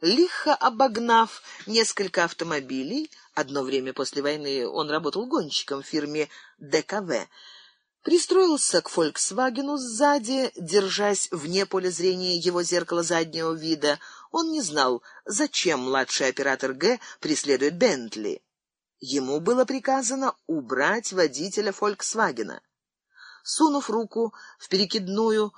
лихо обогнав несколько автомобилей, одно время после войны он работал гонщиком в фирме ДКВ, пристроился к «Фольксвагену» сзади, держась вне поля зрения его зеркала заднего вида. Он не знал, зачем младший оператор Г преследует Бентли. Ему было приказано убрать водителя «Фольксвагена». Сунув руку в перекидную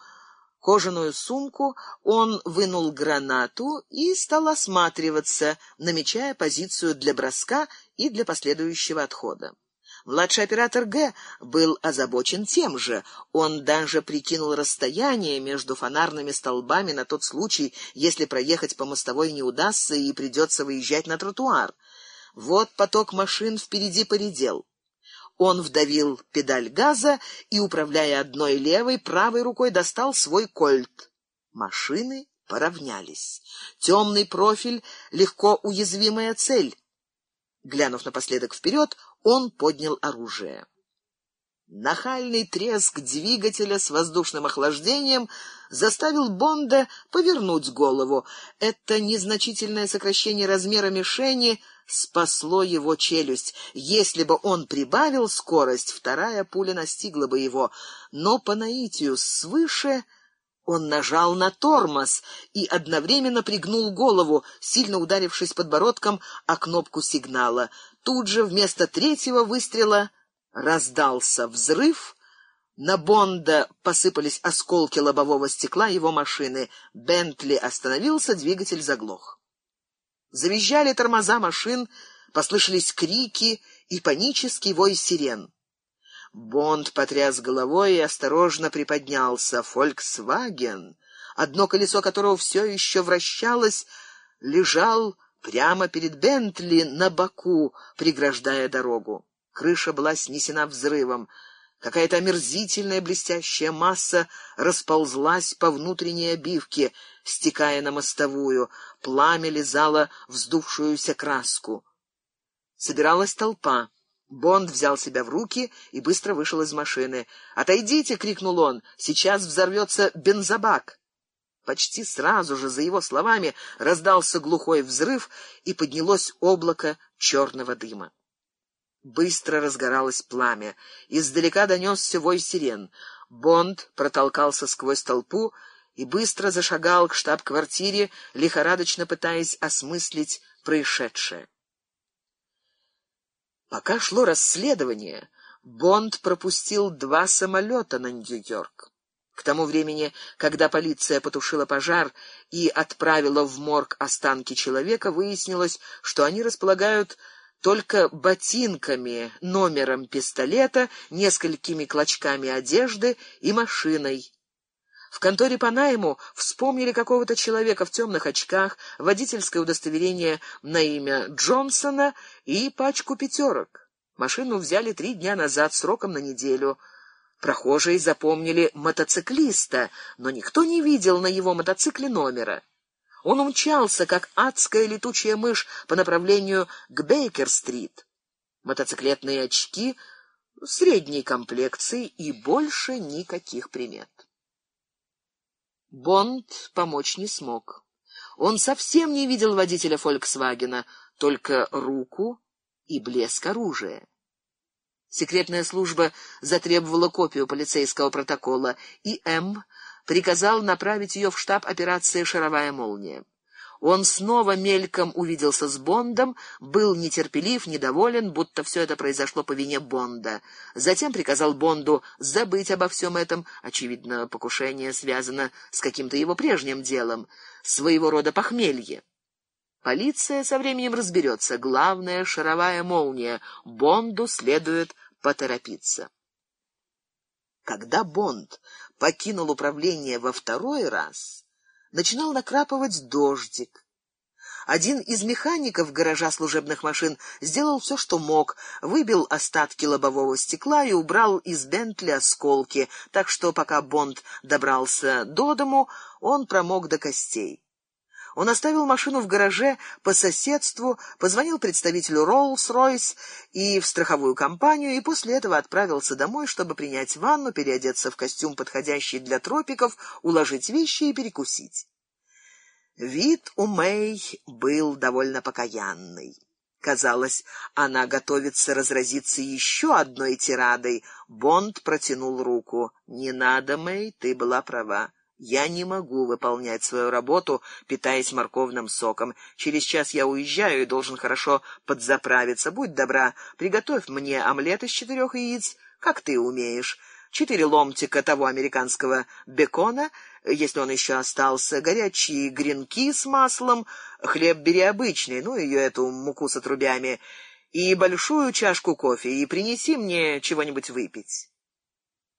кожаную сумку, он вынул гранату и стал осматриваться, намечая позицию для броска и для последующего отхода. Младший оператор Г был озабочен тем же. Он даже прикинул расстояние между фонарными столбами на тот случай, если проехать по мостовой не удастся и придется выезжать на тротуар. Вот поток машин впереди поредел. Он вдавил педаль газа и, управляя одной левой, правой рукой достал свой кольт. Машины поравнялись. Темный профиль — легко уязвимая цель. Глянув напоследок вперед, он поднял оружие. Нахальный треск двигателя с воздушным охлаждением заставил Бонда повернуть голову. Это незначительное сокращение размера мишени спасло его челюсть. Если бы он прибавил скорость, вторая пуля настигла бы его. Но по наитию свыше он нажал на тормоз и одновременно пригнул голову, сильно ударившись подбородком о кнопку сигнала. Тут же вместо третьего выстрела раздался взрыв. На Бонда посыпались осколки лобового стекла его машины. Бентли остановился, двигатель заглох. Завизжали тормоза машин, послышались крики и панический вой сирен. Бонд потряс головой и осторожно приподнялся. «Фольксваген», одно колесо которого все еще вращалось, лежал прямо перед Бентли на боку, преграждая дорогу. Крыша была снесена взрывом. Какая-то омерзительная блестящая масса расползлась по внутренней обивке, стекая на мостовую. Пламя лизало вздувшуюся краску. Собиралась толпа. Бонд взял себя в руки и быстро вышел из машины. «Отойдите!» — крикнул он. «Сейчас взорвется бензобак!» Почти сразу же за его словами раздался глухой взрыв, и поднялось облако черного дыма. Быстро разгоралось пламя. Издалека донесся вой сирен. Бонд протолкался сквозь толпу и быстро зашагал к штаб-квартире, лихорадочно пытаясь осмыслить происшедшее. Пока шло расследование, Бонд пропустил два самолета на Нью-Йорк. К тому времени, когда полиция потушила пожар и отправила в морг останки человека, выяснилось, что они располагают только ботинками, номером пистолета, несколькими клочками одежды и машиной, в конторе по найму вспомнили какого-то человека в темных очках, водительское удостоверение на имя Джонсона и пачку пятерок. Машину взяли три дня назад, сроком на неделю. Прохожие запомнили мотоциклиста, но никто не видел на его мотоцикле номера. Он умчался, как адская летучая мышь, по направлению к Бейкер-стрит. Мотоциклетные очки средней комплекции и больше никаких примет. Бонд помочь не смог. Он совсем не видел водителя «Фольксвагена», только руку и блеск оружия. Секретная служба затребовала копию полицейского протокола, и М. приказал направить ее в штаб операции «Шаровая молния». Он снова мельком увиделся с Бондом, был нетерпелив, недоволен, будто все это произошло по вине Бонда. Затем приказал Бонду забыть обо всем этом. Очевидно, покушение связано с каким-то его прежним делом, своего рода похмелье. Полиция со временем разберется. Главное — шаровая молния. Бонду следует поторопиться. Когда Бонд покинул управление во второй раз начинал накрапывать дождик. Один из механиков гаража служебных машин сделал все, что мог, выбил остатки лобового стекла и убрал из Бентли осколки, так что пока Бонд добрался до дому, он промок до костей. Он оставил машину в гараже по соседству, позвонил представителю Rolls-Royce и в страховую компанию, и после этого отправился домой, чтобы принять ванну, переодеться в костюм, подходящий для тропиков, уложить вещи и перекусить. Вид у Мэй был довольно покаянный. Казалось, она готовится разразиться еще одной тирадой. Бонд протянул руку. «Не надо, Мэй, ты была права. Я не могу выполнять свою работу, питаясь морковным соком. Через час я уезжаю и должен хорошо подзаправиться. Будь добра, приготовь мне омлет из четырех яиц, как ты умеешь. Четыре ломтика того американского бекона, если он еще остался, горячие гренки с маслом, хлеб бери обычный, ну, ее эту муку с отрубями, и большую чашку кофе, и принеси мне чего-нибудь выпить».